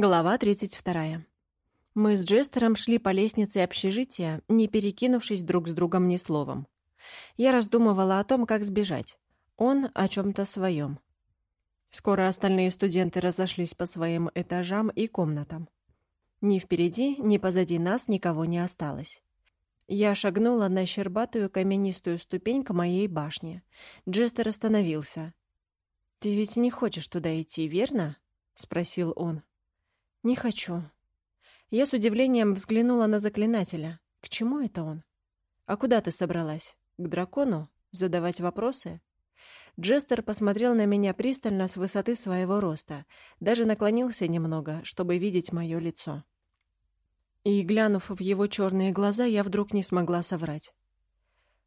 Глава 32. Мы с Джестером шли по лестнице общежития, не перекинувшись друг с другом ни словом. Я раздумывала о том, как сбежать. Он о чем-то своем. Скоро остальные студенты разошлись по своим этажам и комнатам. Ни впереди, ни позади нас никого не осталось. Я шагнула на щербатую каменистую ступень к моей башне. Джестер остановился. «Ты ведь не хочешь туда идти, верно?» — спросил он. «Не хочу». Я с удивлением взглянула на заклинателя. К чему это он? «А куда ты собралась? К дракону? Задавать вопросы?» Джестер посмотрел на меня пристально с высоты своего роста, даже наклонился немного, чтобы видеть мое лицо. И, глянув в его черные глаза, я вдруг не смогла соврать.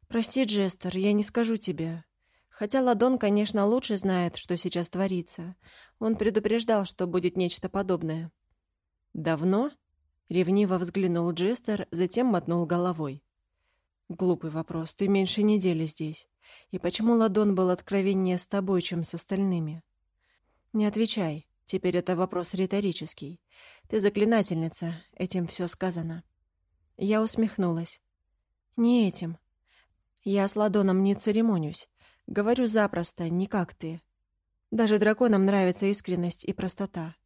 «Прости, Джестер, я не скажу тебе. Хотя Ладон, конечно, лучше знает, что сейчас творится. Он предупреждал, что будет нечто подобное. «Давно?» — ревниво взглянул Джестер, затем мотнул головой. «Глупый вопрос. Ты меньше недели здесь. И почему Ладон был откровеннее с тобой, чем с остальными?» «Не отвечай. Теперь это вопрос риторический. Ты заклинательница. Этим все сказано». Я усмехнулась. «Не этим. Я с Ладоном не церемонюсь. Говорю запросто, не как ты. Даже драконам нравится искренность и простота.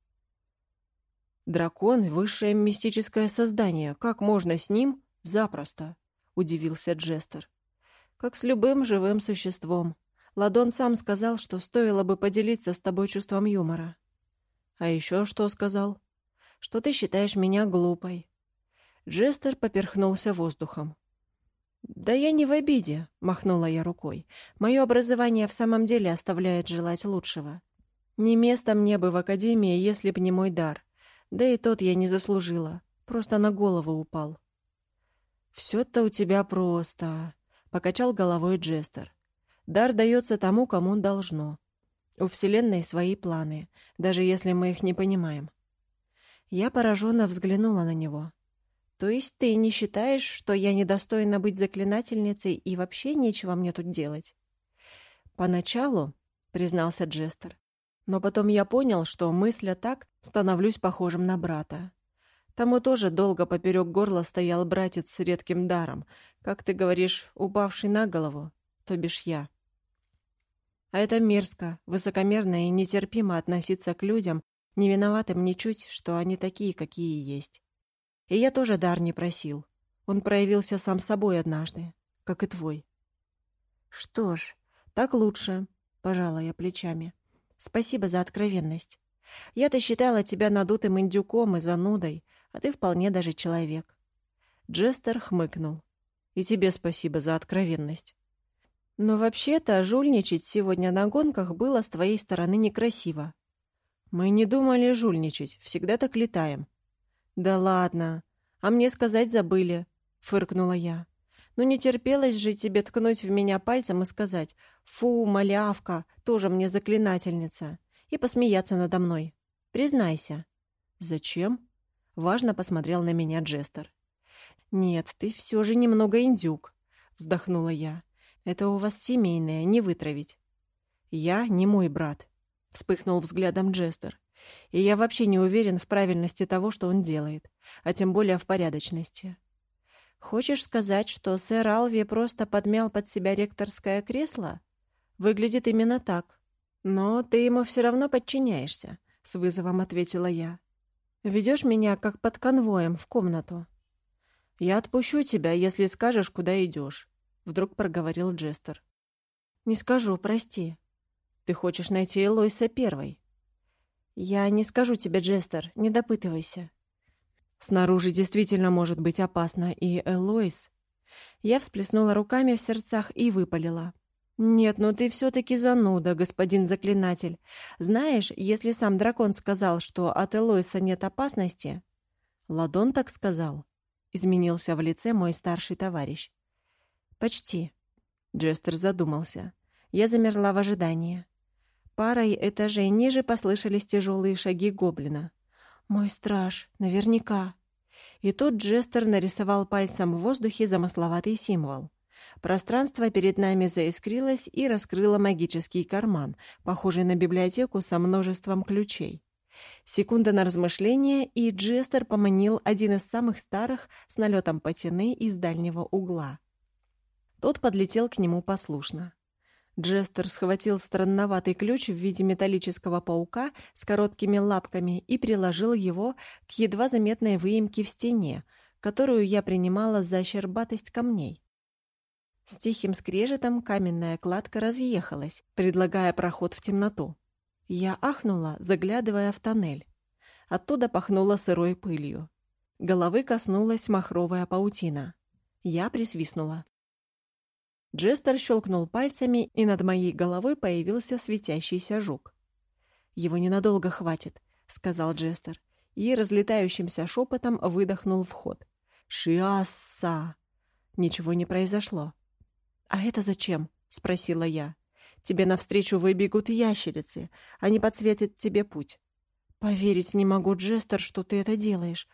«Дракон — высшее мистическое создание. Как можно с ним запросто?» — удивился Джестер. «Как с любым живым существом. Ладон сам сказал, что стоило бы поделиться с тобой чувством юмора». «А еще что сказал?» «Что ты считаешь меня глупой». Джестер поперхнулся воздухом. «Да я не в обиде», — махнула я рукой. «Мое образование в самом деле оставляет желать лучшего. Не место мне бы в академии, если б не мой дар. Да и тот я не заслужила. Просто на голову упал. «Все-то у тебя просто», — покачал головой Джестер. «Дар дается тому, кому должно. У Вселенной свои планы, даже если мы их не понимаем». Я пораженно взглянула на него. «То есть ты не считаешь, что я недостойна быть заклинательницей и вообще нечего мне тут делать?» «Поначалу», — признался Джестер, но потом я понял, что, мысля так, становлюсь похожим на брата. Тому тоже долго поперек горла стоял братец с редким даром, как ты говоришь, упавший на голову, то бишь я. А это мерзко, высокомерно и нетерпимо относиться к людям, не виноватым ничуть, что они такие, какие есть. И я тоже дар не просил. Он проявился сам собой однажды, как и твой. Что ж, так лучше, пожала я плечами. Спасибо за откровенность. Я-то считала тебя надутым индюком и занудой, а ты вполне даже человек. Джестер хмыкнул. И тебе спасибо за откровенность. Но вообще-то жульничать сегодня на гонках было с твоей стороны некрасиво. Мы не думали жульничать, всегда так летаем. Да ладно, а мне сказать забыли, фыркнула я. Ну не терпелось же тебе ткнуть в меня пальцем и сказать «Фу, малявка, тоже мне заклинательница», и посмеяться надо мной. Признайся. «Зачем?» — важно посмотрел на меня Джестер. «Нет, ты все же немного индюк», — вздохнула я. «Это у вас семейное, не вытравить». «Я не мой брат», — вспыхнул взглядом Джестер. «И я вообще не уверен в правильности того, что он делает, а тем более в порядочности. Хочешь сказать, что сэр Алви просто подмял под себя ректорское кресло? Выглядит именно так. Но ты ему все равно подчиняешься, с вызовом ответила я. Ведешь меня как под конвоем в комнату. Я отпущу тебя, если скажешь, куда идешь, вдруг проговорил Джестер. Не скажу, прости. Ты хочешь найти Элойса первой. Я не скажу тебе, Джестер, не допытывайся. Снаружи действительно может быть опасно, и Элоис... Я всплеснула руками в сердцах и выпалила. «Нет, ну ты все-таки зануда, господин заклинатель. Знаешь, если сам дракон сказал, что от Элоиса нет опасности...» «Ладон так сказал», — изменился в лице мой старший товарищ. «Почти». Джестер задумался. Я замерла в ожидании. Парой этажей ниже послышались тяжелые шаги гоблина. «Мой страж, наверняка». И тут Джестер нарисовал пальцем в воздухе замысловатый символ. Пространство перед нами заискрилось и раскрыло магический карман, похожий на библиотеку со множеством ключей. Секунда на размышление, и Джестер поманил один из самых старых с налетом патины из дальнего угла. Тот подлетел к нему послушно. Джестер схватил странноватый ключ в виде металлического паука с короткими лапками и приложил его к едва заметной выемке в стене, которую я принимала за щербатость камней. С тихим скрежетом каменная кладка разъехалась, предлагая проход в темноту. Я ахнула, заглядывая в тоннель. Оттуда пахнуло сырой пылью. Головы коснулась махровая паутина. Я присвистнула. Джестер щелкнул пальцами, и над моей головой появился светящийся жук. «Его ненадолго хватит», — сказал Джестер, и разлетающимся шепотом выдохнул в ход. «Шиасса!» Ничего не произошло. «А это зачем?» — спросила я. «Тебе навстречу выбегут ящерицы. Они подсветят тебе путь». «Поверить не могу, Джестер, что ты это делаешь.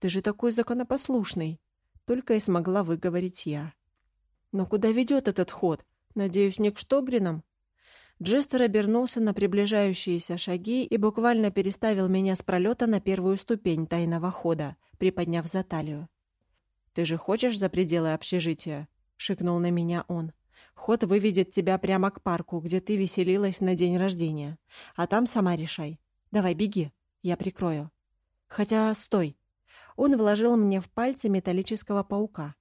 Ты же такой законопослушный!» Только и смогла выговорить я. Но куда ведет этот ход? Надеюсь, не к Штогринам? Джестер обернулся на приближающиеся шаги и буквально переставил меня с пролета на первую ступень тайного хода, приподняв за талию. «Ты же хочешь за пределы общежития?» — шикнул на меня он. «Ход выведет тебя прямо к парку, где ты веселилась на день рождения. А там сама решай. Давай, беги, я прикрою». «Хотя, стой!» Он вложил мне в пальцы металлического паука.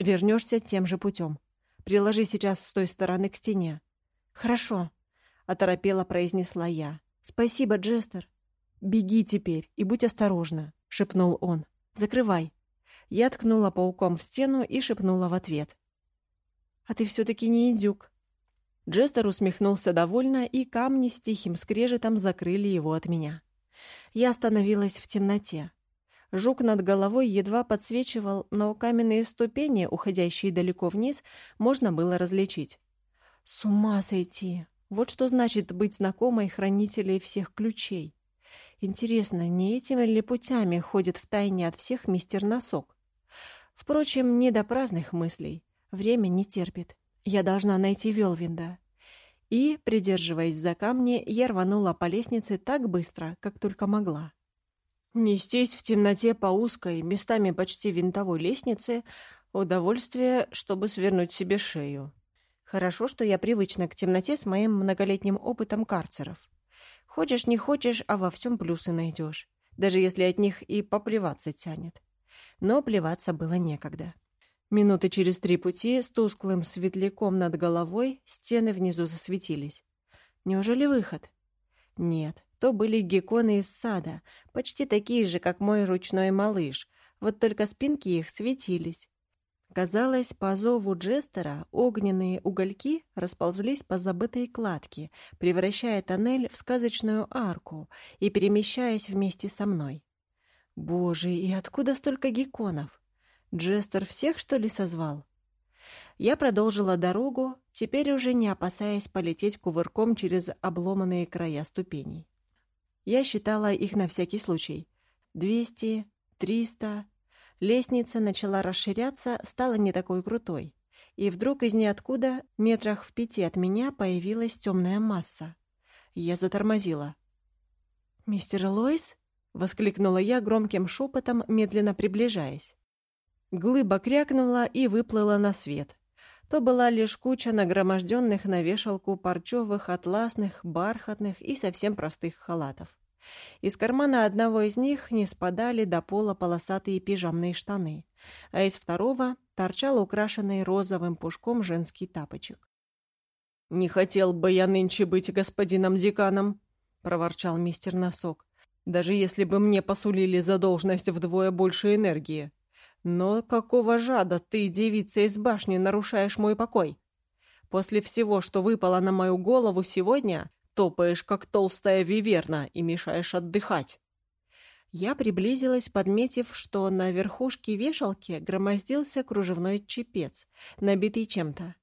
Вернешься тем же путем. Приложи сейчас с той стороны к стене. Хорошо, оторопела произнесла я. Спасибо, Джестер. Беги теперь и будь осторожна, шепнул он. Закрывай. Я ткнула пауком в стену и шепнула в ответ. А ты все-таки не идюк. Джестер усмехнулся довольно, и камни с тихим скрежетом закрыли его от меня. Я остановилась в темноте. Жук над головой едва подсвечивал, но каменные ступени, уходящие далеко вниз, можно было различить. С ума сойти! Вот что значит быть знакомой хранителей всех ключей. Интересно, не этими ли путями ходит в тайне от всех мистер Носок? Впрочем, не до праздных мыслей. Время не терпит. Я должна найти Велвинда. И, придерживаясь за камни, я рванула по лестнице так быстро, как только могла. Нестись в темноте по узкой, местами почти винтовой лестнице — удовольствие, чтобы свернуть себе шею. Хорошо, что я привычна к темноте с моим многолетним опытом карцеров. Хочешь, не хочешь, а во всем плюсы найдешь, даже если от них и поплеваться тянет. Но плеваться было некогда. Минуты через три пути с тусклым светляком над головой стены внизу засветились. Неужели выход? Нет, то были гекконы из сада, почти такие же, как мой ручной малыш, вот только спинки их светились. Казалось, по зову Джестера огненные угольки расползлись по забытой кладке, превращая тоннель в сказочную арку и перемещаясь вместе со мной. Боже, и откуда столько гекконов? Джестер всех, что ли, созвал? Я продолжила дорогу, теперь уже не опасаясь полететь кувырком через обломанные края ступеней. Я считала их на всякий случай. Двести, триста. Лестница начала расширяться, стала не такой крутой. И вдруг из ниоткуда, метрах в пяти от меня, появилась темная масса. Я затормозила. «Мистер Лойс?» — воскликнула я громким шепотом, медленно приближаясь. Глыба крякнула и выплыла на свет. То была лишь куча нагроможденных на вешалку парчевых, атласных, бархатных и совсем простых халатов. Из кармана одного из них не спадали до пола полосатые пижамные штаны, а из второго торчал украшенный розовым пушком женский тапочек. «Не хотел бы я нынче быть господином деканом», — проворчал мистер Носок, «даже если бы мне посулили за должность вдвое больше энергии. Но какого жада ты, девица из башни, нарушаешь мой покой? После всего, что выпало на мою голову сегодня, топаешь, как толстая виверна, и мешаешь отдыхать. Я приблизилась, подметив, что на верхушке вешалки громоздился кружевной чепец, набитый чем-то.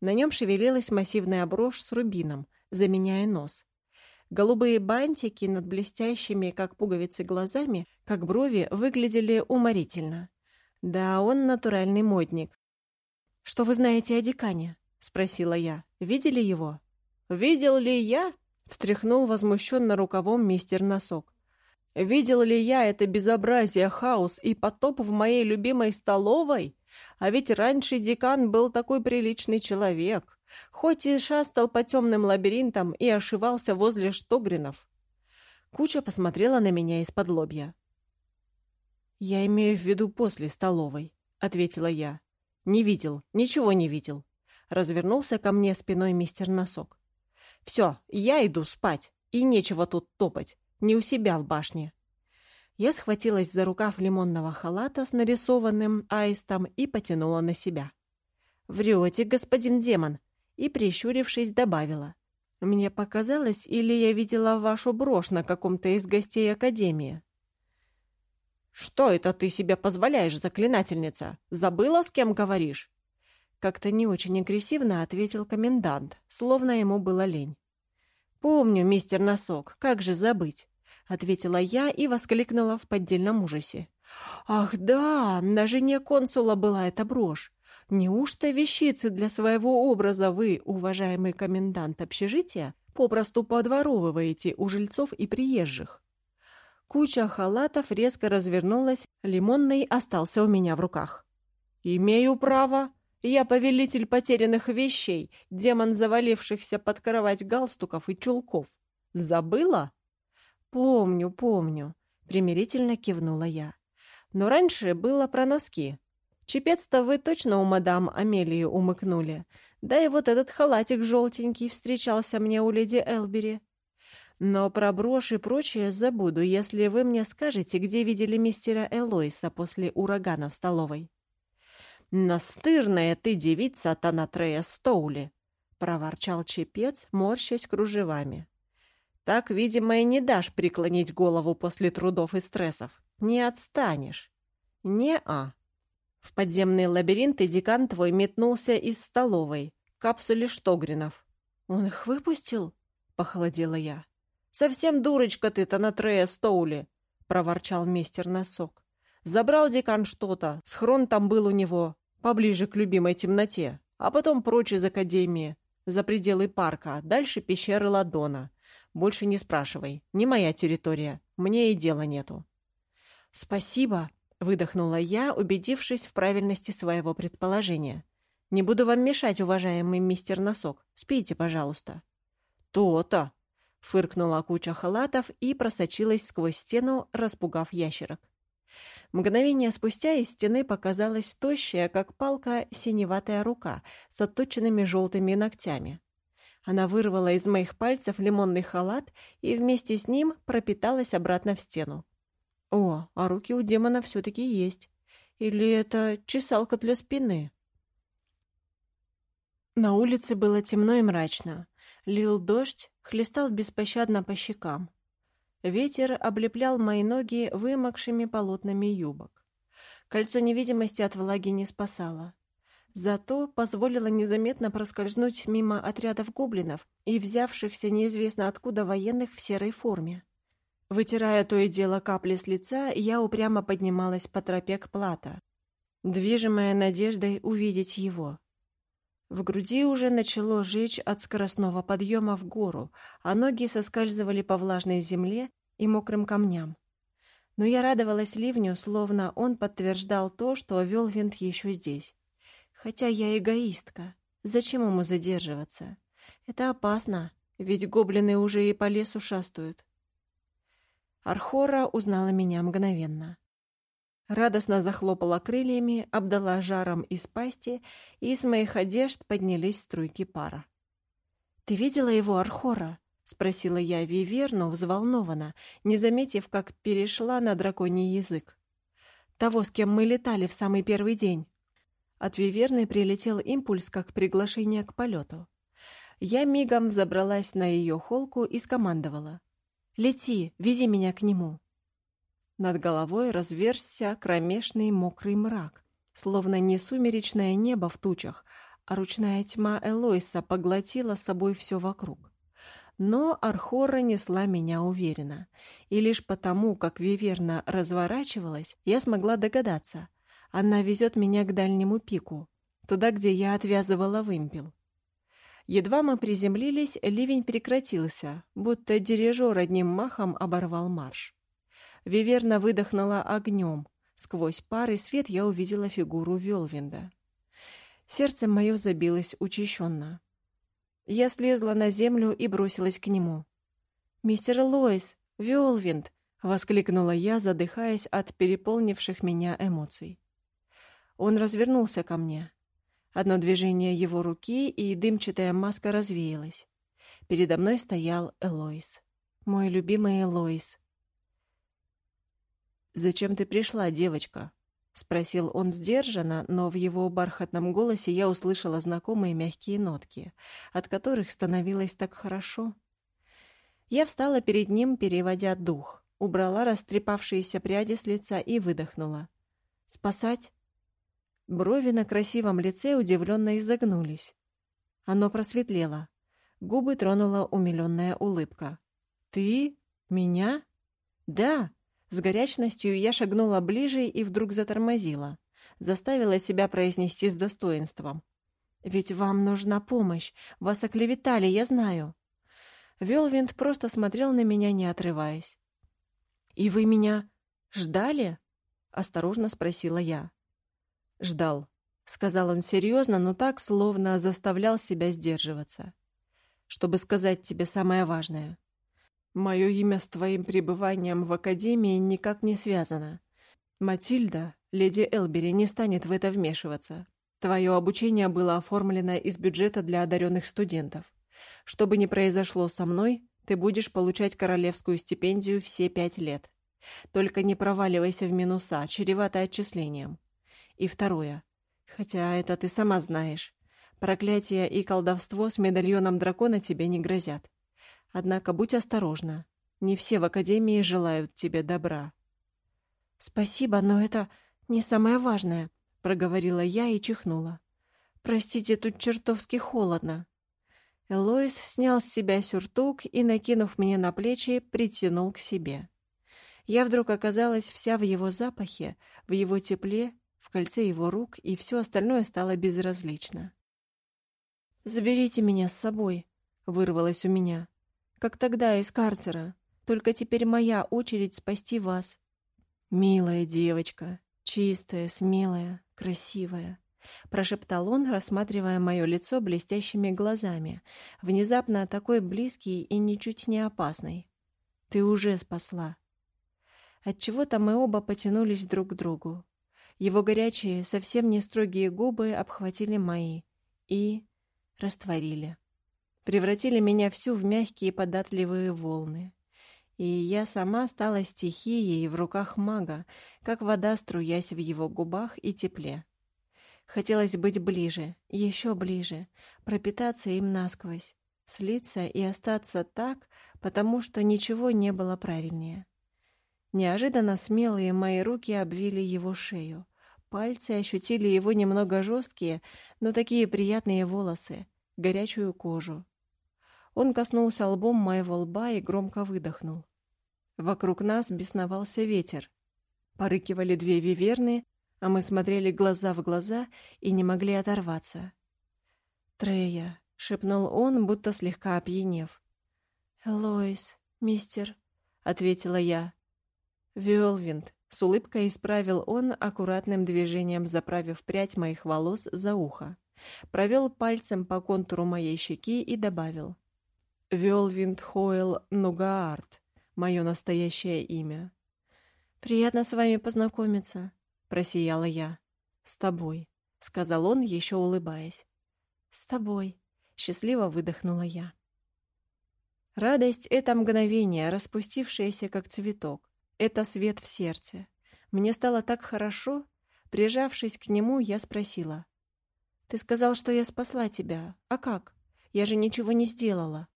На нем шевелилась массивная брошь с рубином, заменяя нос. Голубые бантики над блестящими, как пуговицы, глазами, как брови, выглядели уморительно. Да, он натуральный модник. «Что вы знаете о декане?» — спросила я. «Видели его?» «Видел ли я?» — встряхнул возмущенно рукавом мистер Носок. Видел ли я это безобразие, хаос и потоп в моей любимой столовой? А ведь раньше декан был такой приличный человек, хоть и шастал по темным лабиринтам и ошивался возле штогринов. Куча посмотрела на меня из-под лобья. «Я имею в виду после столовой», — ответила я. «Не видел, ничего не видел». Развернулся ко мне спиной мистер Носок. «Все, я иду спать, и нечего тут топать, не у себя в башне». Я схватилась за рукав лимонного халата с нарисованным аистом и потянула на себя. «Врете, господин демон!» и, прищурившись, добавила. «Мне показалось, или я видела вашу брошь на каком-то из гостей Академии?» «Что это ты себе позволяешь, заклинательница? Забыла, с кем говоришь?» Как-то не очень агрессивно ответил комендант, словно ему было лень. «Помню, мистер Носок, как же забыть?» — ответила я и воскликнула в поддельном ужасе. «Ах да, на жене консула была эта брошь. Неужто вещицы для своего образа вы, уважаемый комендант общежития, попросту подворовываете у жильцов и приезжих?» Куча халатов резко развернулась, лимонный остался у меня в руках. «Имею право. Я повелитель потерянных вещей, демон завалившихся под кровать галстуков и чулков. Забыла?» «Помню, помню», — примирительно кивнула я. «Но раньше было про носки. Чепец-то вы точно у мадам Амелии умыкнули. Да и вот этот халатик желтенький встречался мне у леди Элбери. Но про брошь и прочее забуду, если вы мне скажете, где видели мистера Элойса после урагана в столовой. «Настырная ты девица Танатрея Стоули!» — проворчал чепец, морщась кружевами. «Так, видимо, и не дашь преклонить голову после трудов и стрессов. Не отстанешь». «Не-а». В подземные лабиринты декан твой метнулся из столовой, капсуле Штогринов. «Он их выпустил?» — похолодела я. «Совсем дурочка ты, Танатрея Стоули!» — проворчал мистер Носок. «Забрал декан что-то, схрон там был у него, поближе к любимой темноте, а потом прочь из академии, за пределы парка, дальше пещеры Ладона. Больше не спрашивай, не моя территория, мне и дела нету». «Спасибо», — выдохнула я, убедившись в правильности своего предположения. «Не буду вам мешать, уважаемый мистер Носок. Спите, пожалуйста». «То-то!» Фыркнула куча халатов и просочилась сквозь стену, распугав ящерок. Мгновение спустя из стены показалась тощая, как палка, синеватая рука с отточенными желтыми ногтями. Она вырвала из моих пальцев лимонный халат и вместе с ним пропиталась обратно в стену. О, а руки у демона все-таки есть. Или это чесалка для спины? На улице было темно и мрачно. Лил дождь, хлестал беспощадно по щекам. Ветер облеплял мои ноги вымокшими полотнами юбок. Кольцо невидимости от влаги не спасало. Зато позволило незаметно проскользнуть мимо отрядов гоблинов и взявшихся неизвестно откуда военных в серой форме. Вытирая то и дело капли с лица, я упрямо поднималась по тропе к плата, движимая надеждой увидеть его. В груди уже начало жечь от скоростного подъема в гору, а ноги соскальзывали по влажной земле и мокрым камням. Но я радовалась ливню, словно он подтверждал то, что Велвинд еще здесь. Хотя я эгоистка. Зачем ему задерживаться? Это опасно, ведь гоблины уже и по лесу шастают. Архора узнала меня мгновенно. Радостно захлопала крыльями, обдала жаром из пасти, и из моих одежд поднялись струйки пара. «Ты видела его, Архора?» — спросила я Виверну взволнованно, не заметив, как перешла на драконий язык. «Того, с кем мы летали в самый первый день». От Виверны прилетел импульс, как приглашение к полету. Я мигом забралась на ее холку и скомандовала. «Лети, вези меня к нему». Над головой разверзся кромешный мокрый мрак, словно не сумеречное небо в тучах, а ручная тьма Элойса поглотила собой все вокруг. Но Архора несла меня уверенно, и лишь потому, как Виверна разворачивалась, я смогла догадаться. Она везет меня к дальнему пику, туда, где я отвязывала вымпел. Едва мы приземлились, ливень прекратился, будто дирижер одним махом оборвал марш. Виверна выдохнула огнем. Сквозь пар и свет я увидела фигуру Велвинда. Сердце мое забилось учащенно. Я слезла на землю и бросилась к нему. «Мистер Лоис! Велвинд!» — воскликнула я, задыхаясь от переполнивших меня эмоций. Он развернулся ко мне. Одно движение его руки, и дымчатая маска развеялась. Передо мной стоял Элоис. Мой любимый Элоис. «Зачем ты пришла, девочка?» — спросил он сдержанно, но в его бархатном голосе я услышала знакомые мягкие нотки, от которых становилось так хорошо. Я встала перед ним, переводя дух, убрала растрепавшиеся пряди с лица и выдохнула. «Спасать?» Брови на красивом лице удивленно изогнулись. Оно просветлело. Губы тронула умиленная улыбка. «Ты? Меня?» «Да!» С горячностью я шагнула ближе и вдруг затормозила. Заставила себя произнести с достоинством. «Ведь вам нужна помощь. Вас оклеветали, я знаю». Велвинд просто смотрел на меня, не отрываясь. «И вы меня ждали?» — осторожно спросила я. «Ждал», — сказал он серьезно, но так, словно заставлял себя сдерживаться. «Чтобы сказать тебе самое важное. Мое имя с твоим пребыванием в Академии никак не связано. Матильда, леди Элбери, не станет в это вмешиваться. Твое обучение было оформлено из бюджета для одаренных студентов. Что бы ни произошло со мной, ты будешь получать королевскую стипендию все пять лет. Только не проваливайся в минуса, чревато отчислением. И второе. Хотя это ты сама знаешь. Проклятие и колдовство с медальоном дракона тебе не грозят. Однако будь осторожна. Не все в Академии желают тебе добра. «Спасибо, но это не самое важное», — проговорила я и чихнула. «Простите, тут чертовски холодно». Элоис снял с себя сюртук и, накинув мне на плечи, притянул к себе. Я вдруг оказалась вся в его запахе, в его тепле, в кольце его рук, и все остальное стало безразлично. «Заберите меня с собой», — вырвалось у меня как тогда из карцера. Только теперь моя очередь спасти вас. Милая девочка, чистая, смелая, красивая, прошептал он, рассматривая мое лицо блестящими глазами, внезапно такой близкий и ничуть не опасный. Ты уже спасла. Отчего-то мы оба потянулись друг к другу. Его горячие, совсем не строгие губы обхватили мои и растворили превратили меня всю в мягкие податливые волны. И я сама стала стихией в руках мага, как вода, струясь в его губах и тепле. Хотелось быть ближе, еще ближе, пропитаться им насквозь, слиться и остаться так, потому что ничего не было правильнее. Неожиданно смелые мои руки обвили его шею. Пальцы ощутили его немного жесткие, но такие приятные волосы, горячую кожу. Он коснулся лбом моего лба и громко выдохнул. Вокруг нас бесновался ветер. Порыкивали две виверны, а мы смотрели глаза в глаза и не могли оторваться. «Трея», — шепнул он, будто слегка опьянев. «Элоис, мистер», — ответила я. «Виолвинд», — с улыбкой исправил он, аккуратным движением заправив прядь моих волос за ухо. Провел пальцем по контуру моей щеки и добавил. Велвинд Хойл Нугаарт, мое настоящее имя. «Приятно с вами познакомиться», — просияла я. «С тобой», — сказал он, еще улыбаясь. «С тобой», — счастливо выдохнула я. Радость — это мгновение, распустившееся, как цветок. Это свет в сердце. Мне стало так хорошо. Прижавшись к нему, я спросила. «Ты сказал, что я спасла тебя. А как? Я же ничего не сделала».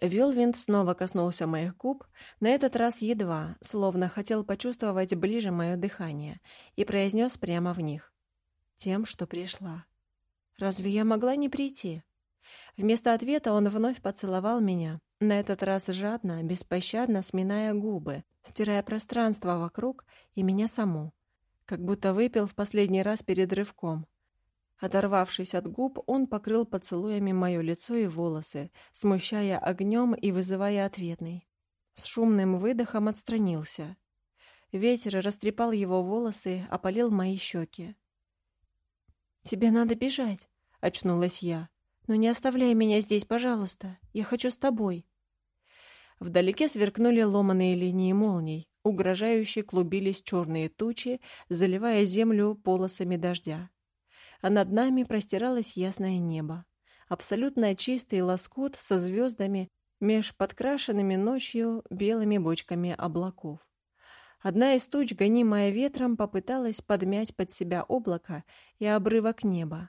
Вилвинд снова коснулся моих губ, на этот раз едва, словно хотел почувствовать ближе мое дыхание, и произнес прямо в них. «Тем, что пришла». «Разве я могла не прийти?» Вместо ответа он вновь поцеловал меня, на этот раз жадно, беспощадно сминая губы, стирая пространство вокруг и меня саму, как будто выпил в последний раз перед рывком, Оторвавшись от губ, он покрыл поцелуями мое лицо и волосы, смущая огнем и вызывая ответный. С шумным выдохом отстранился. Ветер растрепал его волосы, опалил мои щеки. «Тебе надо бежать», — очнулась я. «Но не оставляй меня здесь, пожалуйста. Я хочу с тобой». Вдалеке сверкнули ломаные линии молний, угрожающе клубились черные тучи, заливая землю полосами дождя. А над нами простиралось ясное небо. Абсолютно чистый лоскут со звездами меж подкрашенными ночью белыми бочками облаков. Одна из туч, гонимая ветром, попыталась подмять под себя облако и обрывок неба.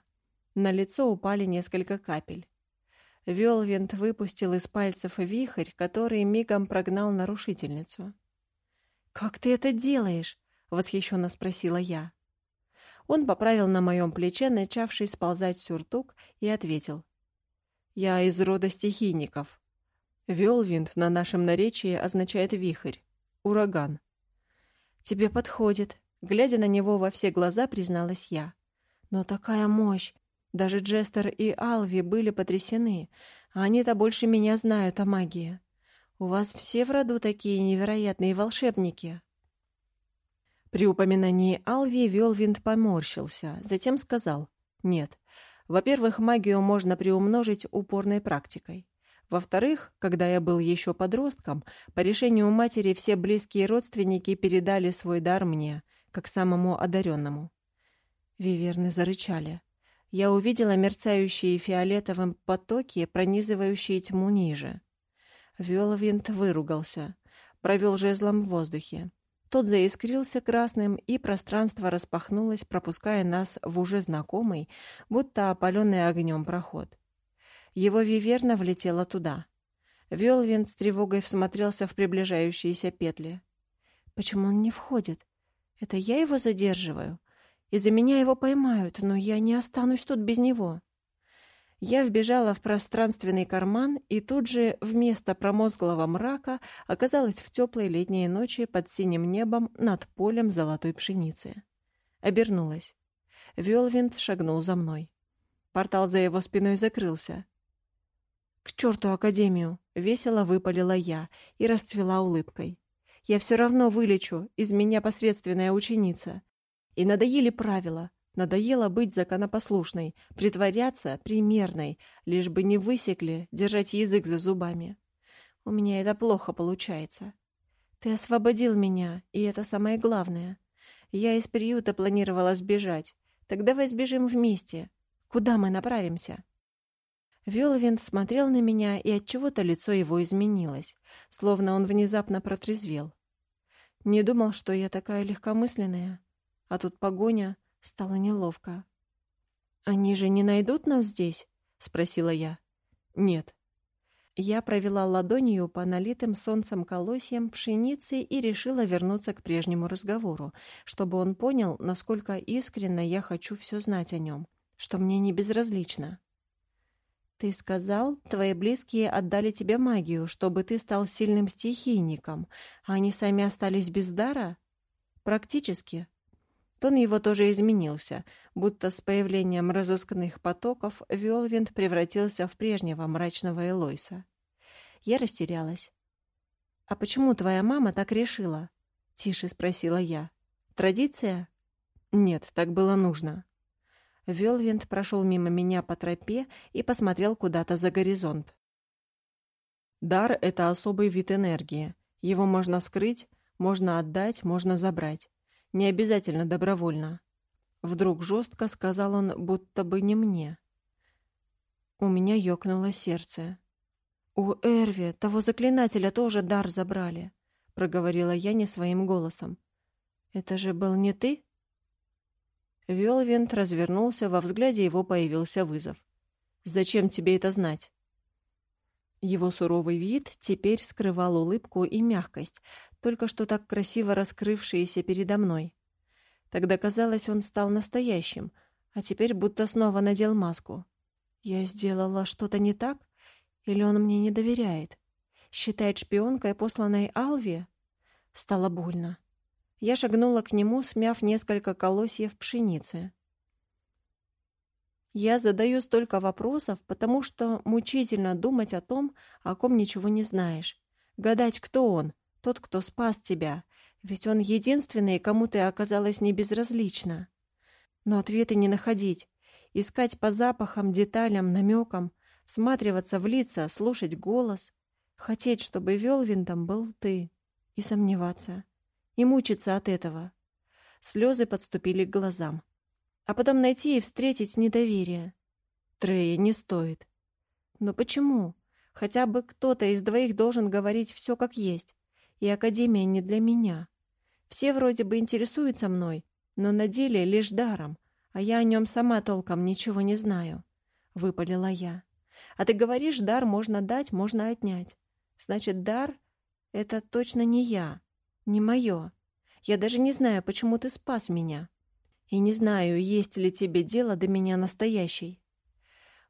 На лицо упали несколько капель. Велвинт выпустил из пальцев вихрь, который мигом прогнал нарушительницу. «Как ты это делаешь?» — восхищенно спросила я. Он поправил на моем плече начавший сползать сюртук и ответил. «Я из рода стихийников. Велвинт на нашем наречии означает вихрь, ураган. «Тебе подходит», — глядя на него во все глаза, призналась я. «Но такая мощь! Даже Джестер и Алви были потрясены, а они-то больше меня знают о магии. У вас все в роду такие невероятные волшебники». При упоминании Алви Велвинд поморщился, затем сказал «Нет, во-первых, магию можно приумножить упорной практикой. Во-вторых, когда я был еще подростком, по решению матери все близкие родственники передали свой дар мне, как самому одаренному. Виверны зарычали. Я увидела мерцающие фиолетовым потоки, пронизывающие тьму ниже. Велвинт выругался, провел жезлом в воздухе. Тот заискрился красным, и пространство распахнулось, пропуская нас в уже знакомый, будто опаленный огнем проход. Его виверна влетела туда. Велвин с тревогой всмотрелся в приближающиеся петли. «Почему он не входит? Это я его задерживаю? Из-за меня его поймают, но я не останусь тут без него». Я вбежала в пространственный карман и тут же вместо промозглого мрака оказалась в теплой летней ночи под синим небом над полем золотой пшеницы. Обернулась. Велвинд шагнул за мной. Портал за его спиной закрылся. «К черту Академию!» — весело выпалила я и расцвела улыбкой. «Я все равно вылечу, из меня посредственная ученица. И надоели правила, надоело быть законопослушной, притворяться примерной, лишь бы не высекли, держать язык за зубами. У меня это плохо получается. Ты освободил меня, и это самое главное. Я из приюта планировала сбежать. Так давай сбежим вместе. Куда мы направимся?» Велвинд смотрел на меня, и от чего то лицо его изменилось, словно он внезапно протрезвел. Не думал, что я такая легкомысленная. А тут погоня стало неловко. «Они же не найдут нас здесь?» — спросила я. «Нет». Я провела ладонью по налитым солнцем колосьям пшеницы и решила вернуться к прежнему разговору, чтобы он понял, насколько искренне я хочу все знать о нем, что мне не безразлично. «Ты сказал, твои близкие отдали тебе магию, чтобы ты стал сильным стихийником, а они сами остались без дара?» «Практически». Тон его тоже изменился, будто с появлением разысканных потоков Виолвинд превратился в прежнего мрачного Элойса. Я растерялась. «А почему твоя мама так решила?» — тише спросила я. «Традиция?» «Нет, так было нужно». Велвинд прошел мимо меня по тропе и посмотрел куда-то за горизонт. Дар — это особый вид энергии. Его можно скрыть, можно отдать, можно забрать. Не обязательно добровольно. Вдруг жестко сказал он, будто бы не мне. У меня ёкнуло сердце. «У Эрви, того заклинателя, тоже дар забрали», — проговорила я не своим голосом. «Это же был не ты?» Велвинт развернулся, во взгляде его появился вызов. «Зачем тебе это знать?» Его суровый вид теперь скрывал улыбку и мягкость, только что так красиво раскрывшиеся передо мной. Тогда казалось, он стал настоящим, а теперь будто снова надел маску. Я сделала что-то не так? Или он мне не доверяет? Считает шпионкой, посланной Алви? Стало больно. Я шагнула к нему, смяв несколько колосьев пшеницы. Я задаю столько вопросов, потому что мучительно думать о том, о ком ничего не знаешь. Гадать, кто он, тот, кто спас тебя. Ведь он единственный, кому ты оказалась не безразлична. Но ответы не находить, искать по запахам, деталям, намекам, всматриваться в лица, слушать голос, хотеть, чтобы Велвиндом был ты, и сомневаться, и мучиться от этого. Слезы подступили к глазам. А потом найти и встретить недоверие. Трея не стоит. Но почему? Хотя бы кто-то из двоих должен говорить все как есть. И Академия не для меня. Все вроде бы интересуются мной, но на деле лишь даром, а я о нем сама толком ничего не знаю. Выпалила я. А ты говоришь, дар можно дать, можно отнять. Значит, дар — это точно не я, не мое. Я даже не знаю, почему ты спас меня. И не знаю, есть ли тебе дело до меня настоящей.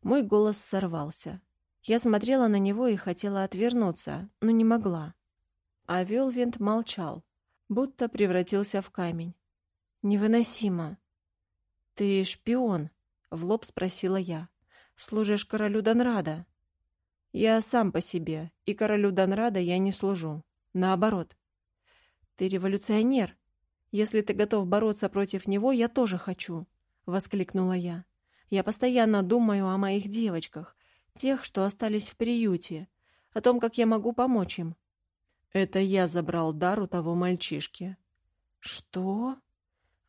Мой голос сорвался. Я смотрела на него и хотела отвернуться, но не могла. А Велвинд молчал, будто превратился в камень. Невыносимо. «Ты шпион?» — в лоб спросила я. «Служишь королю Донрада?» «Я сам по себе, и королю Донрада я не служу. Наоборот». «Ты революционер. Если ты готов бороться против него, я тоже хочу», — воскликнула я. «Я постоянно думаю о моих девочках, тех, что остались в приюте, о том, как я могу помочь им. Это я забрал дар у того мальчишки. Что?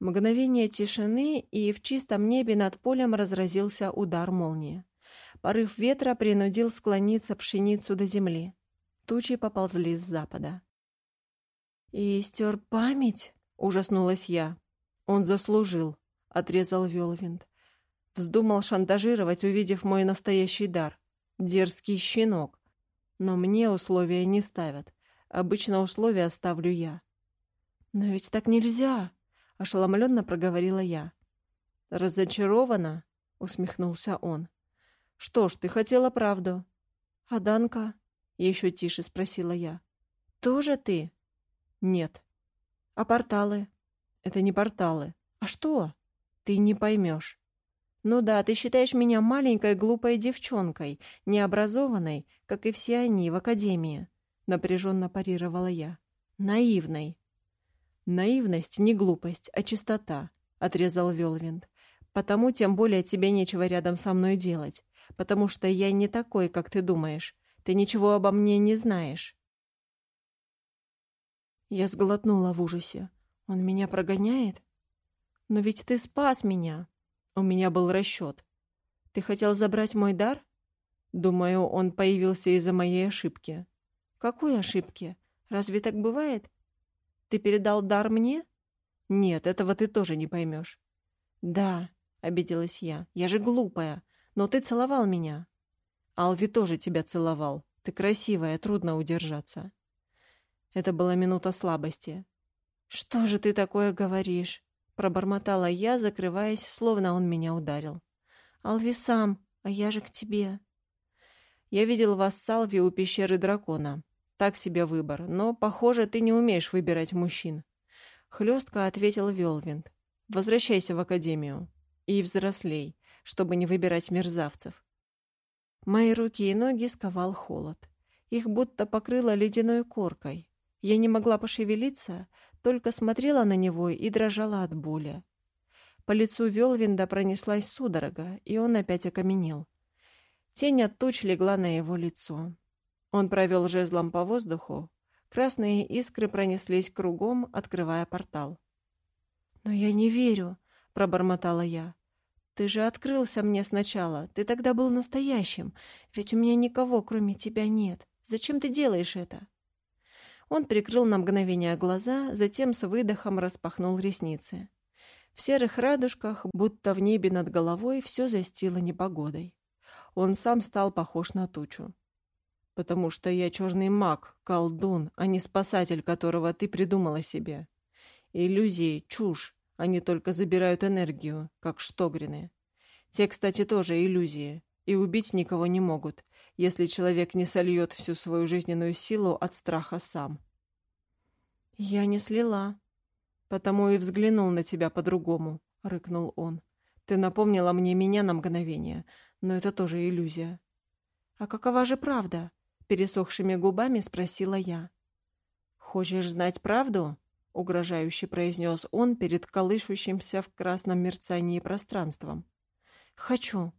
Мгновение тишины, и в чистом небе над полем разразился удар молнии. Порыв ветра принудил склониться пшеницу до земли. Тучи поползли с запада. «И стер память?» — ужаснулась я. «Он заслужил», — отрезал Велвинд. Вздумал шантажировать, увидев мой настоящий дар. Дерзкий щенок. Но мне условия не ставят. Обычно условия ставлю я. «Но ведь так нельзя!» — ошеломленно проговорила я. «Разочарована?» — усмехнулся он. «Что ж, ты хотела правду». «А Данка?» — еще тише спросила я. «Тоже ты?» «Нет». «А порталы?» «Это не порталы». «А что?» «Ты не поймешь». «Ну да, ты считаешь меня маленькой глупой девчонкой, необразованной, как и все они в академии напряженно парировала я. Наивной. Наивность не глупость, а чистота, отрезал Велвинд. Потому тем более тебе нечего рядом со мной делать, потому что я не такой, как ты думаешь. Ты ничего обо мне не знаешь. Я сглотнула в ужасе. Он меня прогоняет? Но ведь ты спас меня. У меня был расчет. Ты хотел забрать мой дар? Думаю, он появился из-за моей ошибки. Какой ошибки? Разве так бывает? Ты передал дар мне? Нет, этого ты тоже не поймешь. Да, обиделась я. Я же глупая. Но ты целовал меня. Алви тоже тебя целовал. Ты красивая, трудно удержаться. Это была минута слабости. Что же ты такое говоришь? Пробормотала я, закрываясь, словно он меня ударил. Алви сам, а я же к тебе. Я видел вас с Алви у пещеры дракона. Так себе выбор, но, похоже, ты не умеешь выбирать мужчин. Хлестко ответил Велвинд. Возвращайся в академию. И взрослей, чтобы не выбирать мерзавцев. Мои руки и ноги сковал холод. Их будто покрыло ледяной коркой. Я не могла пошевелиться, только смотрела на него и дрожала от боли. По лицу Велвинда пронеслась судорога, и он опять окаменел. Тень от туч легла на его лицо. Он провел жезлом по воздуху. Красные искры пронеслись кругом, открывая портал. «Но я не верю», — пробормотала я. «Ты же открылся мне сначала. Ты тогда был настоящим. Ведь у меня никого, кроме тебя, нет. Зачем ты делаешь это?» Он прикрыл на мгновение глаза, затем с выдохом распахнул ресницы. В серых радужках, будто в небе над головой, все застило непогодой. Он сам стал похож на тучу потому что я черный маг, колдун, а не спасатель, которого ты придумала себе. Иллюзии — чушь, они только забирают энергию, как штогрины. Те, кстати, тоже иллюзии, и убить никого не могут, если человек не сольет всю свою жизненную силу от страха сам. «Я не слила», «Потому и взглянул на тебя по-другому», — рыкнул он. «Ты напомнила мне меня на мгновение, но это тоже иллюзия». «А какова же правда?» пересохшими губами спросила я. «Хочешь знать правду?» угрожающе произнес он перед колышущимся в красном мерцании пространством. «Хочу.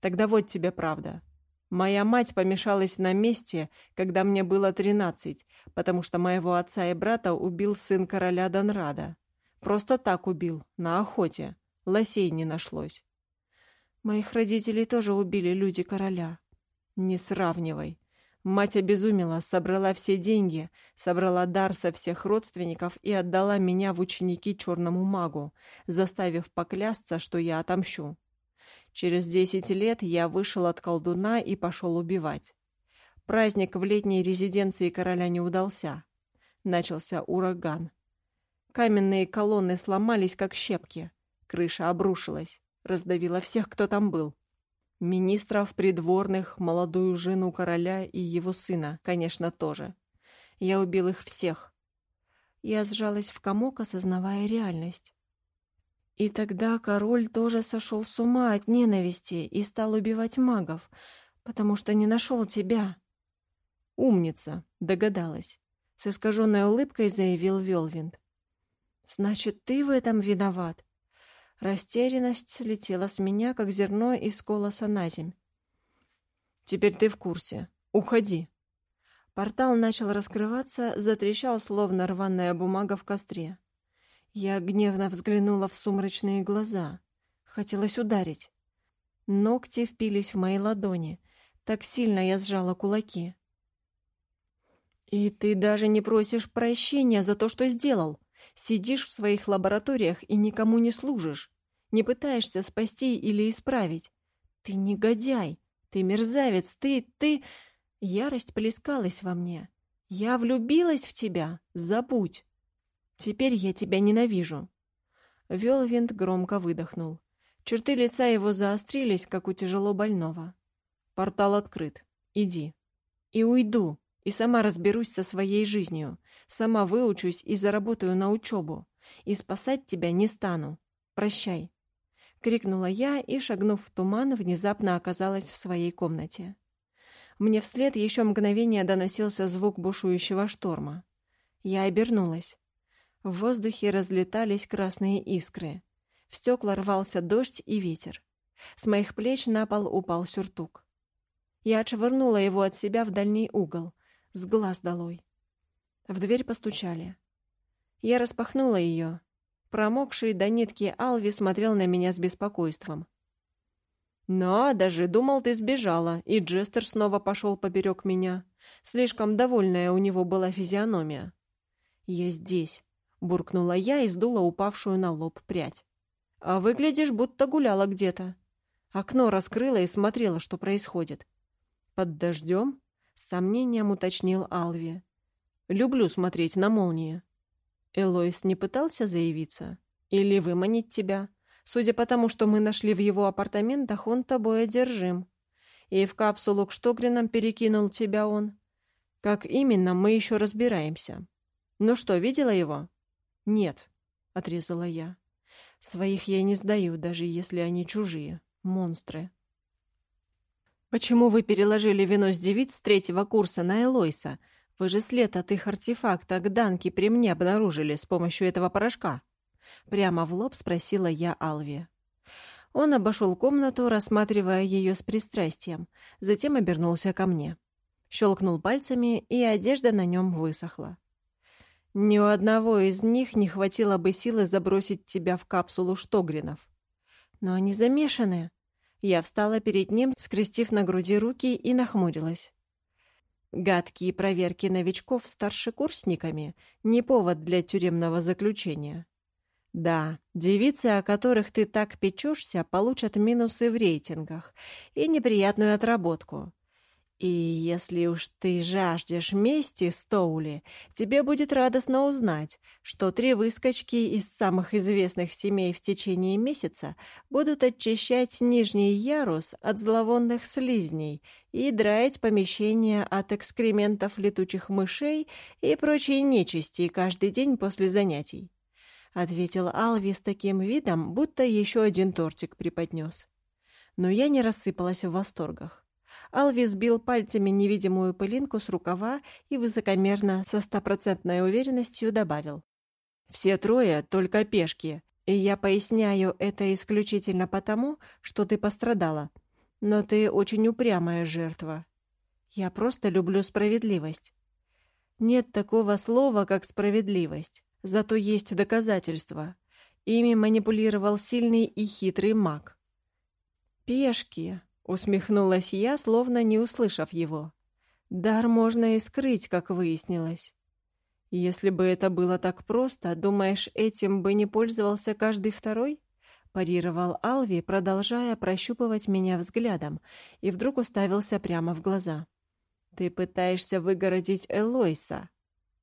Тогда вот тебе правда. Моя мать помешалась на месте, когда мне было тринадцать, потому что моего отца и брата убил сын короля Донрада. Просто так убил, на охоте. Лосей не нашлось. Моих родителей тоже убили люди короля. Не сравнивай. Мать обезумела, собрала все деньги, собрала дар со всех родственников и отдала меня в ученики черному магу, заставив поклясться, что я отомщу. Через десять лет я вышел от колдуна и пошел убивать. Праздник в летней резиденции короля не удался. Начался ураган. Каменные колонны сломались, как щепки. Крыша обрушилась, раздавила всех, кто там был. Министров, придворных, молодую жену короля и его сына, конечно, тоже. Я убил их всех. Я сжалась в комок, осознавая реальность. И тогда король тоже сошел с ума от ненависти и стал убивать магов, потому что не нашел тебя. Умница, догадалась. С искаженной улыбкой заявил Велвинд. Значит, ты в этом виноват. Растерянность слетела с меня, как зерно из колоса на земь. «Теперь ты в курсе. Уходи!» Портал начал раскрываться, затрещал, словно рваная бумага в костре. Я гневно взглянула в сумрачные глаза. Хотелось ударить. Ногти впились в мои ладони. Так сильно я сжала кулаки. «И ты даже не просишь прощения за то, что сделал!» Сидишь в своих лабораториях и никому не служишь. Не пытаешься спасти или исправить. Ты негодяй. Ты мерзавец. Ты... ты... Ярость плескалась во мне. Я влюбилась в тебя. Забудь. Теперь я тебя ненавижу. Велвинд громко выдохнул. Черты лица его заострились, как у тяжело больного. Портал открыт. Иди. И уйду и сама разберусь со своей жизнью, сама выучусь и заработаю на учебу, и спасать тебя не стану. Прощай!» Крикнула я и, шагнув в туман, внезапно оказалась в своей комнате. Мне вслед еще мгновение доносился звук бушующего шторма. Я обернулась. В воздухе разлетались красные искры. В стекла рвался дождь и ветер. С моих плеч на пол упал сюртук. Я отшвырнула его от себя в дальний угол, с глаз долой. В дверь постучали. Я распахнула ее. Промокший до нитки Алви смотрел на меня с беспокойством. «Но, даже думал, ты сбежала, и Джестер снова пошел поперек меня. Слишком довольная у него была физиономия». «Я здесь», — буркнула я и сдула упавшую на лоб прядь. «А выглядишь, будто гуляла где-то». Окно раскрыла и смотрела, что происходит. «Под дождем?» С сомнением уточнил Алви. «Люблю смотреть на молнии». Элойс не пытался заявиться? Или выманить тебя? Судя по тому, что мы нашли в его апартаментах, он тобой одержим. И в капсулу к Штогринам перекинул тебя он. Как именно, мы еще разбираемся. Ну что, видела его? Нет, отрезала я. Своих я не сдаю, даже если они чужие. Монстры. «Почему вы переложили вино с девиц с третьего курса на Элойса? Вы же след от их артефакта к Данке при мне обнаружили с помощью этого порошка?» Прямо в лоб спросила я Алви. Он обошел комнату, рассматривая ее с пристрастием, затем обернулся ко мне. Щелкнул пальцами, и одежда на нем высохла. «Ни у одного из них не хватило бы силы забросить тебя в капсулу штогринов. Но они замешаны», я встала перед ним, скрестив на груди руки и нахмурилась. Гадкие проверки новичков старшекурсниками — не повод для тюремного заключения. Да, девицы, о которых ты так печешься, получат минусы в рейтингах и неприятную отработку. И если уж ты жаждешь мести, Стоули, тебе будет радостно узнать, что три выскочки из самых известных семей в течение месяца будут очищать нижний ярус от зловонных слизней и драить помещение от экскрементов летучих мышей и прочей нечисти каждый день после занятий. Ответил Алви с таким видом, будто еще один тортик преподнес. Но я не рассыпалась в восторгах. Алви сбил пальцами невидимую пылинку с рукава и высокомерно, со стопроцентной уверенностью добавил. Все трое только пешки, и я поясняю это исключительно потому, что ты пострадала. Но ты очень упрямая жертва. Я просто люблю справедливость. Нет такого слова, как справедливость. Зато есть доказательства. Ими манипулировал сильный и хитрый маг. «Пешки», — усмехнулась я, словно не услышав его. «Дар можно и скрыть, как выяснилось. Если бы это было так просто, думаешь, этим бы не пользовался каждый второй? парировал Алви, продолжая прощупывать меня взглядом, и вдруг уставился прямо в глаза. Ты пытаешься выгородить Элойса.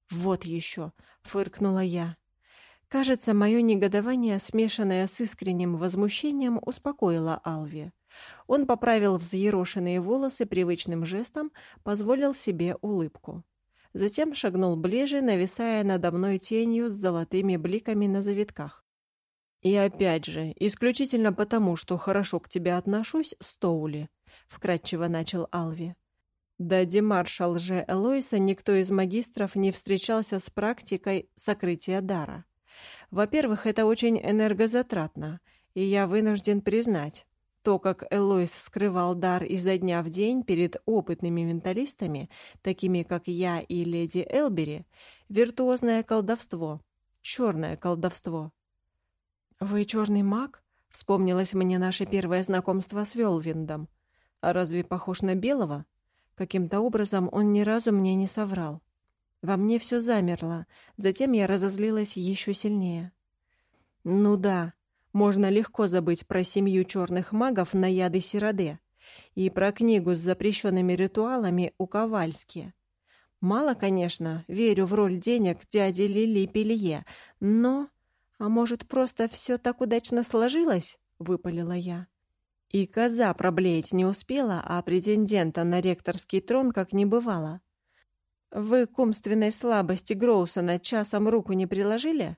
Вот еще, фыркнула я. Кажется, мое негодование, смешанное с искренним возмущением, успокоило Алви. Он поправил взъерошенные волосы привычным жестом, позволил себе улыбку затем шагнул ближе, нависая надо мной тенью с золотыми бликами на завитках. «И опять же, исключительно потому, что хорошо к тебе отношусь, Стоули», — вкратчиво начал Алви. Да демарша лже Элойса никто из магистров не встречался с практикой сокрытия дара. Во-первых, это очень энергозатратно, и я вынужден признать, то, как Элойс скрывал дар изо дня в день перед опытными менталистами, такими как я и леди Элбери, виртуозное колдовство, черное колдовство. «Вы черный маг?» — вспомнилось мне наше первое знакомство с Велвиндом. «А разве похож на белого?» Каким-то образом он ни разу мне не соврал. Во мне все замерло, затем я разозлилась еще сильнее. «Ну да, можно легко забыть про семью черных магов на яды Сираде и про книгу с запрещенными ритуалами у Ковальски. Мало, конечно, верю в роль денег дяди Лили Пелье, но... А может, просто все так удачно сложилось? — выпалила я. И коза проблеять не успела, а претендента на ректорский трон как не бывало. Вы к умственной слабости Гроусона часом руку не приложили?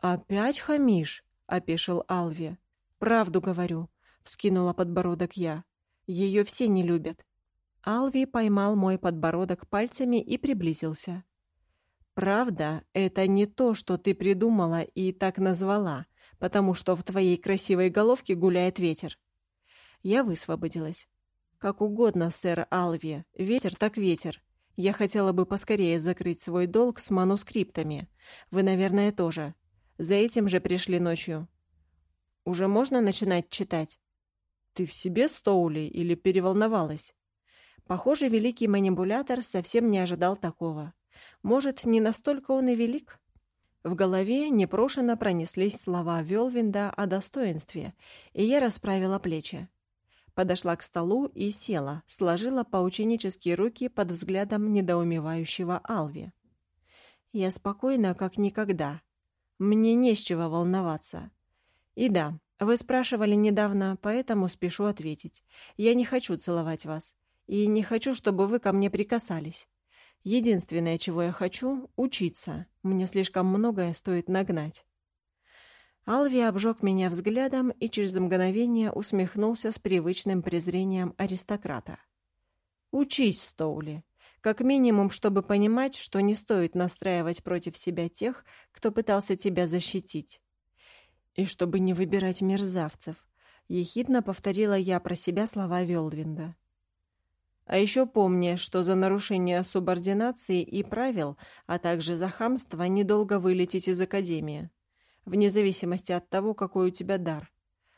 Опять хамишь? Опешил Алви. Правду говорю, вскинула подбородок я. Ее все не любят. Алви поймал мой подбородок пальцами и приблизился. Правда, это не то, что ты придумала и так назвала, потому что в твоей красивой головке гуляет ветер. Я высвободилась. Как угодно, сэр Алви. Ветер так ветер. Я хотела бы поскорее закрыть свой долг с манускриптами. Вы, наверное, тоже. За этим же пришли ночью. Уже можно начинать читать? Ты в себе, Стоули, или переволновалась? Похоже, великий манипулятор совсем не ожидал такого. Может, не настолько он и велик? В голове непрошено пронеслись слова Велвинда о достоинстве, и я расправила плечи. Подошла к столу и села, сложила поученические руки под взглядом недоумевающего Алви. Я спокойна, как никогда, мне не с чего волноваться. И да, вы спрашивали недавно, поэтому спешу ответить. Я не хочу целовать вас. И не хочу, чтобы вы ко мне прикасались. Единственное, чего я хочу — учиться. Мне слишком многое стоит нагнать. Алви обжег меня взглядом и через мгновение усмехнулся с привычным презрением аристократа. «Учись, Стоули. Как минимум, чтобы понимать, что не стоит настраивать против себя тех, кто пытался тебя защитить. И чтобы не выбирать мерзавцев, ехидно повторила я про себя слова Велвинда. А еще помни, что за нарушение субординации и правил, а также за хамство недолго вылететь из академии, вне зависимости от того, какой у тебя дар,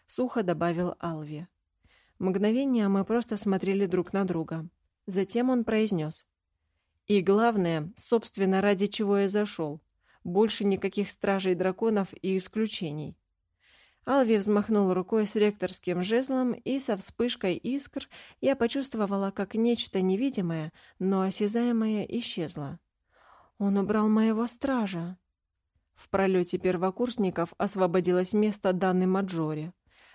сухо добавил Алви. Мгновение мы просто смотрели друг на друга. Затем он произнес. И главное, собственно, ради чего я зашел. Больше никаких стражей драконов и исключений. Алви взмахнул рукой с ректорским жезлом, и со вспышкой искр я почувствовала, как нечто невидимое, но осязаемое исчезло. Он убрал моего стража. В пролете первокурсников освободилось место Данны Маджоре.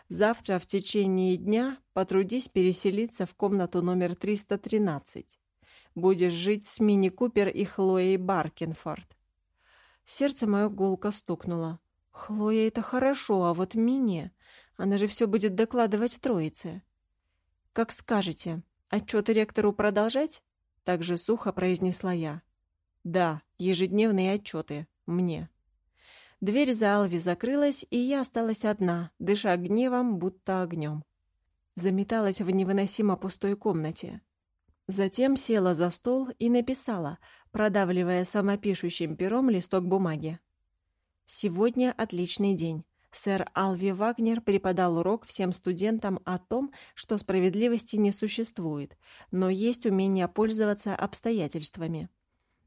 Завтра в течение дня потрудись переселиться в комнату номер 313 будешь жить с Мини Купер и Хлоей Баркинфорд. Сердце мое гулко стукнуло. Хлоя — это хорошо, а вот Мини... Она же все будет докладывать троице. «Как скажете. Отчеты ректору продолжать?» Так же сухо произнесла я. «Да, ежедневные отчеты. Мне». Дверь за Алви закрылась, и я осталась одна, дыша гневом, будто огнем. Заметалась в невыносимо пустой комнате. Затем села за стол и написала, продавливая самопишущим пером листок бумаги. «Сегодня отличный день. Сэр Алви Вагнер преподал урок всем студентам о том, что справедливости не существует, но есть умение пользоваться обстоятельствами.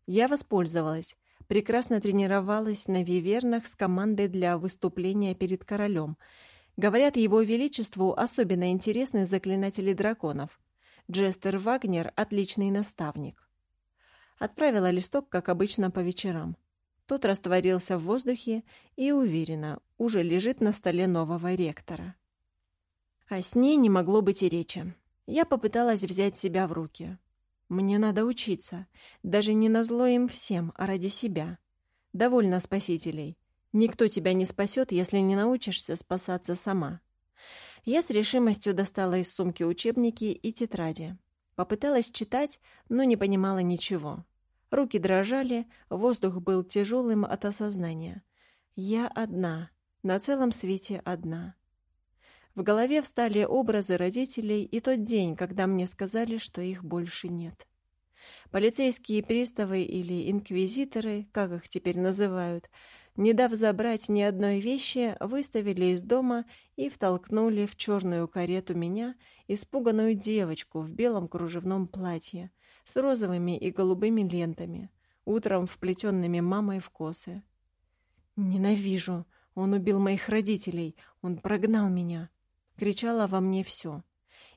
Я воспользовалась, прекрасно тренировалась на вивернах с командой для выступления перед королем. Говорят, его величеству особенно интересны заклинатели драконов. Джестер Вагнер – отличный наставник. Отправила листок, как обычно, по вечерам. Тот растворился в воздухе и уверенно уже лежит на столе нового ректора. О сне не могло быть и речи. Я попыталась взять себя в руки. Мне надо учиться, даже не на зло им всем, а ради себя. Довольно спасителей. Никто тебя не спасет, если не научишься спасаться сама. Я с решимостью достала из сумки учебники и тетради. Попыталась читать, но не понимала ничего. Руки дрожали, воздух был тяжелым от осознания. Я одна, на целом свете одна. В голове встали образы родителей и тот день, когда мне сказали, что их больше нет. Полицейские приставы или инквизиторы, как их теперь называют, не дав забрать ни одной вещи, выставили из дома и втолкнули в черную карету меня, испуганную девочку в белом кружевном платье, с розовыми и голубыми лентами, утром вплетенными мамой в косы. «Ненавижу! Он убил моих родителей! Он прогнал меня!» — кричала во мне все.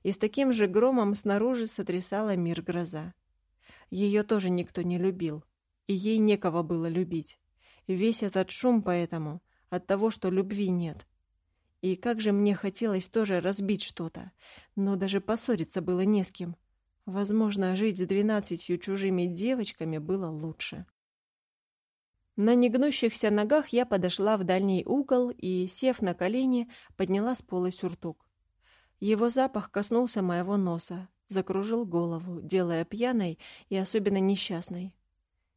И с таким же громом снаружи сотрясала мир гроза. Ее тоже никто не любил, и ей некого было любить. Весь этот шум поэтому, от того, что любви нет. И как же мне хотелось тоже разбить что-то, но даже поссориться было не с кем. Возможно, жить с двенадцатью чужими девочками было лучше. На негнущихся ногах я подошла в дальний угол и, сев на колени, подняла с пола сюртук. Его запах коснулся моего носа, закружил голову, делая пьяной и особенно несчастной.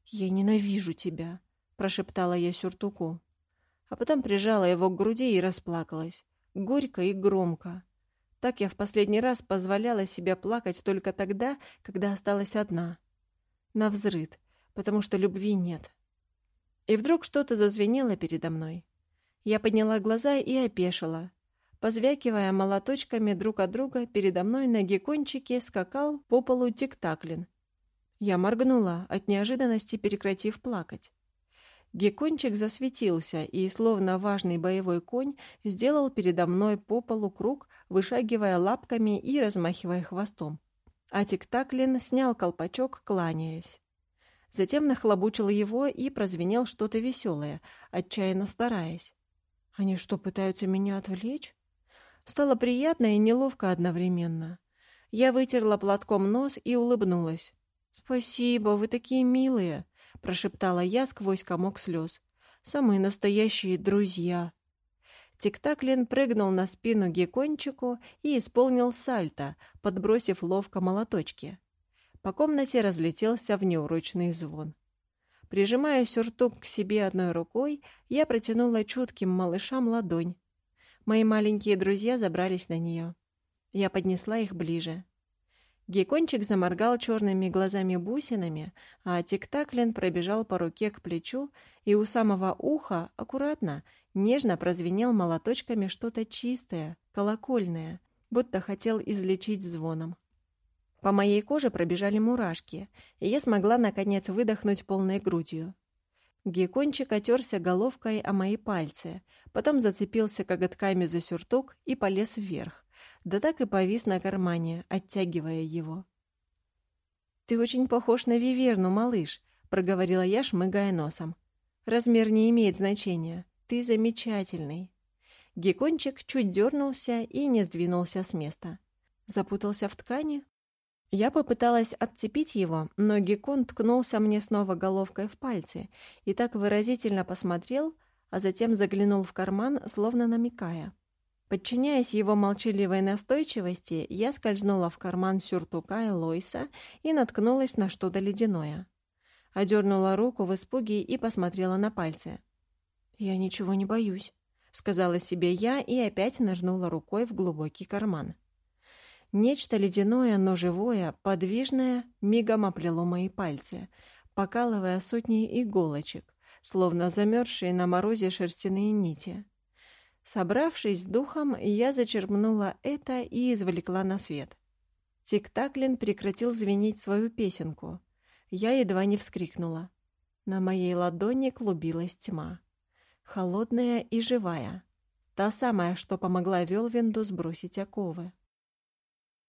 «Я ненавижу тебя», — прошептала я сюртуку. А потом прижала его к груди и расплакалась. Горько и громко. Так я в последний раз позволяла себе плакать только тогда, когда осталась одна. На взрыд, потому что любви нет. И вдруг что-то зазвенело передо мной. Я подняла глаза и опешила. Позвякивая молоточками друг от друга, передо мной на геккончике скакал по полу тиктаклин. Я моргнула, от неожиданности прекратив плакать. Геккончик засветился и, словно важный боевой конь, сделал передо мной по полу круг, вышагивая лапками и размахивая хвостом. А Тиктаклин снял колпачок, кланяясь. Затем нахлобучил его и прозвенел что-то веселое, отчаянно стараясь. «Они что, пытаются меня отвлечь?» Стало приятно и неловко одновременно. Я вытерла платком нос и улыбнулась. «Спасибо, вы такие милые!» — прошептала я сквозь комок слез. «Самые настоящие друзья!» Тиктаклин прыгнул на спину геккончику и исполнил сальто, подбросив ловко молоточки. По комнате разлетелся внеурочный звон. Прижимая сюртук к себе одной рукой, я протянула чутким малышам ладонь. Мои маленькие друзья забрались на нее. Я поднесла их ближе. Геккончик заморгал черными глазами-бусинами, а Тиктаклин пробежал по руке к плечу, и у самого уха, аккуратно, нежно прозвенел молоточками что-то чистое, колокольное, будто хотел излечить звоном. По моей коже пробежали мурашки, и я смогла, наконец, выдохнуть полной грудью. Геккончик отерся головкой о мои пальцы, потом зацепился коготками за сюртук и полез вверх да так и повис на кармане, оттягивая его. «Ты очень похож на Виверну, малыш», — проговорила я, шмыгая носом. «Размер не имеет значения. Ты замечательный». Геккончик чуть дернулся и не сдвинулся с места. Запутался в ткани? Я попыталась отцепить его, но Геккон ткнулся мне снова головкой в пальцы и так выразительно посмотрел, а затем заглянул в карман, словно намекая. Подчиняясь его молчаливой настойчивости, я скользнула в карман сюртука Элойса и наткнулась на что-то ледяное. Одернула руку в испуге и посмотрела на пальцы. «Я ничего не боюсь», — сказала себе я и опять нырнула рукой в глубокий карман. Нечто ледяное, но живое, подвижное, мигом оплело мои пальцы, покалывая сотни иголочек, словно замерзшие на морозе шерстяные нити. Собравшись с духом, я зачерпнула это и извлекла на свет. Тик-таклин прекратил звенеть свою песенку. Я едва не вскрикнула. На моей ладони клубилась тьма. Холодная и живая. Та самая, что помогла Велвинду сбросить оковы.